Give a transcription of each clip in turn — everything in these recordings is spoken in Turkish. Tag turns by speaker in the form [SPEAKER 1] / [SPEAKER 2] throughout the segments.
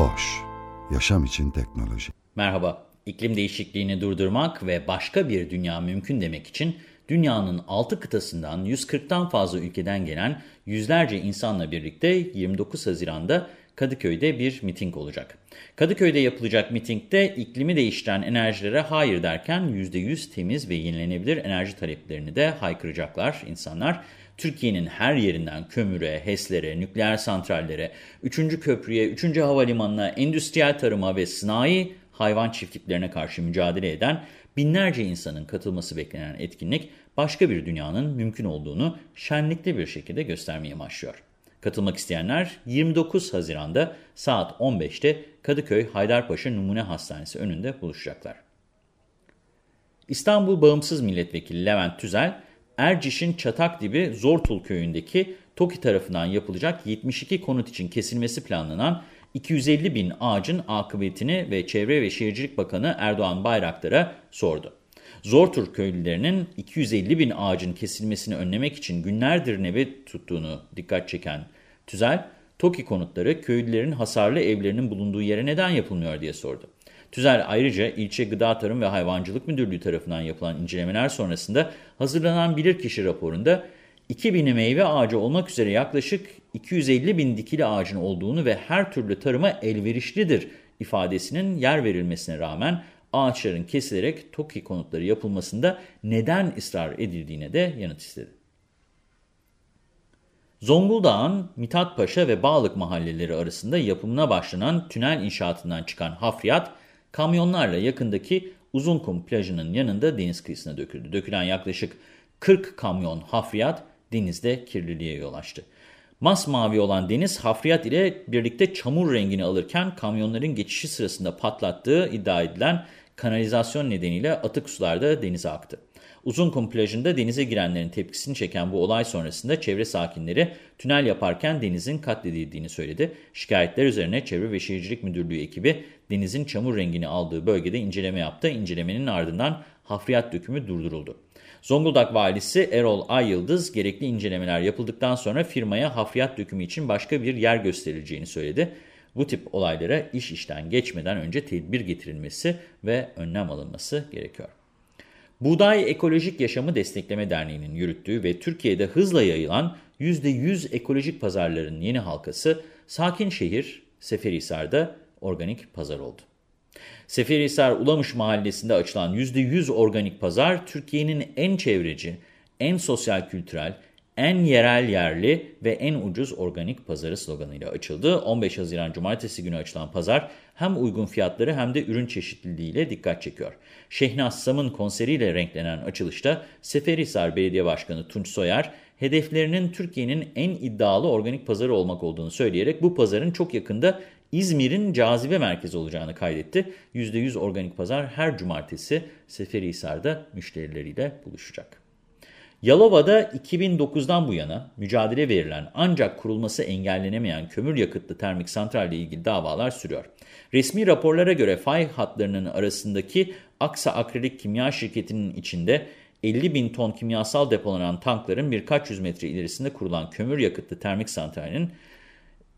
[SPEAKER 1] Boş, yaşam için teknoloji.
[SPEAKER 2] Merhaba, iklim değişikliğini durdurmak ve başka bir dünya mümkün demek için dünyanın 6 kıtasından 140'tan fazla ülkeden gelen yüzlerce insanla birlikte 29 Haziran'da Kadıköy'de bir miting olacak. Kadıköy'de yapılacak mitingde iklimi değiştiren enerjilere hayır derken %100 temiz ve yenilenebilir enerji taleplerini de haykıracaklar insanlar. Türkiye'nin her yerinden kömüre, HES'lere, nükleer santrallere, 3. köprüye, 3. havalimanına, endüstriyel tarıma ve sanayi hayvan çiftliklerine karşı mücadele eden binlerce insanın katılması beklenen etkinlik başka bir dünyanın mümkün olduğunu şenlikli bir şekilde göstermeye başlıyor. Katılmak isteyenler 29 Haziran'da saat 15'te Kadıköy Haydarpaşa Numune Hastanesi önünde buluşacaklar. İstanbul Bağımsız Milletvekili Levent Tüzel, Erciş'in Çatakdibi Zortul köyündeki TOKİ tarafından yapılacak 72 konut için kesilmesi planlanan 250 bin ağacın akıbetini ve Çevre ve Şehircilik Bakanı Erdoğan Bayraktar'a sordu. Zortur köylülerinin 250 bin ağacın kesilmesini önlemek için günlerdir nöbet tuttuğunu dikkat çeken Tüzel, TOKİ konutları köylülerin hasarlı evlerinin bulunduğu yere neden yapılmıyor diye sordu. Tüzel ayrıca ilçe Gıda Tarım ve Hayvancılık Müdürlüğü tarafından yapılan incelemeler sonrasında hazırlanan bilirkişi raporunda 2000 meyve ağacı olmak üzere yaklaşık 250 bin dikili ağacın olduğunu ve her türlü tarıma elverişlidir ifadesinin yer verilmesine rağmen ağaçların kesilerek TOKİ konutları yapılmasında neden ısrar edildiğine de yanıt istedi. Zonguldak'ın Mithatpaşa ve Bağlık mahalleleri arasında yapımına başlanan tünel inşaatından çıkan hafriyat, kamyonlarla yakındaki Uzunkum plajının yanında deniz kıyısına döküldü. Dökülen yaklaşık 40 kamyon hafriyat denizde kirliliğe yol açtı. Masmavi olan deniz hafriyat ile birlikte çamur rengini alırken kamyonların geçişi sırasında patlattığı iddia edilen kanalizasyon nedeniyle atık sularda denize aktı. Uzunkum plajında denize girenlerin tepkisini çeken bu olay sonrasında çevre sakinleri tünel yaparken denizin katledildiğini söyledi. Şikayetler üzerine Çevre ve Şehircilik Müdürlüğü ekibi denizin çamur rengini aldığı bölgede inceleme yaptı. İncelemenin ardından hafriyat dökümü durduruldu. Zonguldak valisi Erol Ayyıldız gerekli incelemeler yapıldıktan sonra firmaya hafriyat dökümü için başka bir yer gösterileceğini söyledi. Bu tip olaylara iş işten geçmeden önce tedbir getirilmesi ve önlem alınması gerekiyor. Buğday Ekolojik Yaşamı Destekleme Derneği'nin yürüttüğü ve Türkiye'de hızla yayılan %100 ekolojik pazarların yeni halkası Sakin Şehir Seferihisar'da organik pazar oldu. Seferihisar Ulamış Mahallesi'nde açılan %100 organik pazar Türkiye'nin en çevreci, en sosyal kültürel, en yerel yerli ve en ucuz organik pazarı sloganıyla açıldı. 15 Haziran Cumartesi günü açılan pazar hem uygun fiyatları hem de ürün çeşitliliğiyle dikkat çekiyor. Şehnaz Sam'ın konseriyle renklenen açılışta Seferihisar Belediye Başkanı Tunç Soyer, hedeflerinin Türkiye'nin en iddialı organik pazarı olmak olduğunu söyleyerek bu pazarın çok yakında İzmir'in cazibe merkezi olacağını kaydetti. %100 organik pazar her cumartesi Seferihisar'da müşterileriyle buluşacak. Yalova'da 2009'dan bu yana mücadele verilen ancak kurulması engellenemeyen kömür yakıtlı termik santralle ilgili davalar sürüyor. Resmi raporlara göre fay hatlarının arasındaki Aksa Akrilik Kimya Şirketi'nin içinde 50 bin ton kimyasal depolanan tankların birkaç yüz metre ilerisinde kurulan kömür yakıtlı termik santralinin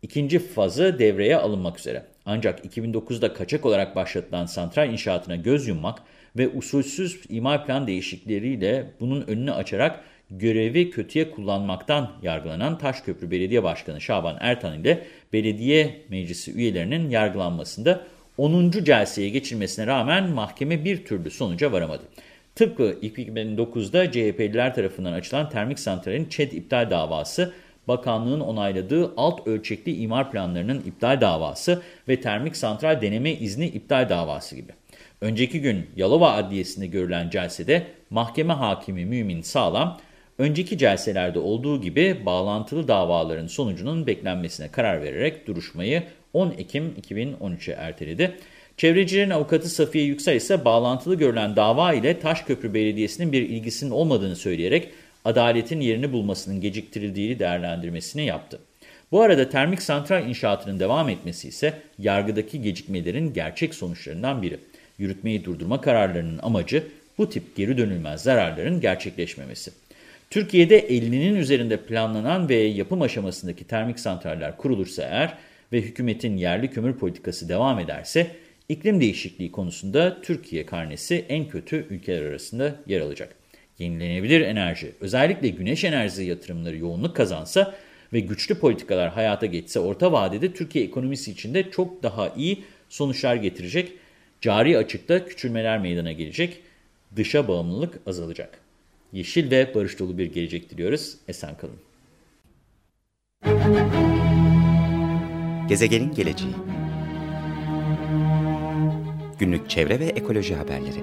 [SPEAKER 2] ikinci fazı devreye alınmak üzere. Ancak 2009'da kaçak olarak başlatılan santral inşaatına göz yummak ve usulsüz imar plan değişiklikleriyle bunun önünü açarak görevi kötüye kullanmaktan yargılanan Taşköprü Belediye Başkanı Şaban Ertan ile belediye meclisi üyelerinin yargılanmasında 10. celseye geçilmesine rağmen mahkeme bir türlü sonuca varamadı. Tıpkı 2009'da CHP'liler tarafından açılan termik santralin ÇED iptal davası, bakanlığın onayladığı alt ölçekli imar planlarının iptal davası ve termik santral deneme izni iptal davası gibi. Önceki gün Yalova Adliyesi'nde görülen celsede mahkeme hakimi Mümin Sağlam, önceki celselerde olduğu gibi bağlantılı davaların sonucunun beklenmesine karar vererek duruşmayı 10 Ekim 2013'e erteledi. Çevrecilerin avukatı Safiye Yüksel ise bağlantılı görülen dava ile Taşköprü Belediyesi'nin bir ilgisinin olmadığını söyleyerek adaletin yerini bulmasının geciktirildiğini değerlendirmesini yaptı. Bu arada termik santral inşaatının devam etmesi ise yargıdaki gecikmelerin gerçek sonuçlarından biri. Yürütmeyi durdurma kararlarının amacı bu tip geri dönülmez zararların gerçekleşmemesi. Türkiye'de 50'nin üzerinde planlanan ve yapım aşamasındaki termik santraller kurulursa eğer ve hükümetin yerli kömür politikası devam ederse iklim değişikliği konusunda Türkiye karnesi en kötü ülkeler arasında yer alacak. Yenilenebilir enerji, özellikle güneş enerjisi yatırımları yoğunluk kazansa ve güçlü politikalar hayata geçse orta vadede Türkiye ekonomisi için de çok daha iyi sonuçlar getirecek. Cari açıkta küçülmeler meydana gelecek, dışa bağımlılık azalacak. Yeşil ve barış dolu bir gelecek diliyoruz. Esen kalın.
[SPEAKER 3] Gezegenin geleceği Günlük çevre ve ekoloji haberleri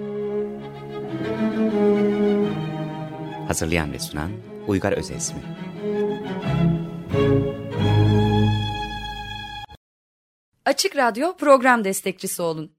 [SPEAKER 3] Hazırlayan ve sunan Uygar Özesmi
[SPEAKER 4] Açık Radyo program destekçisi olun.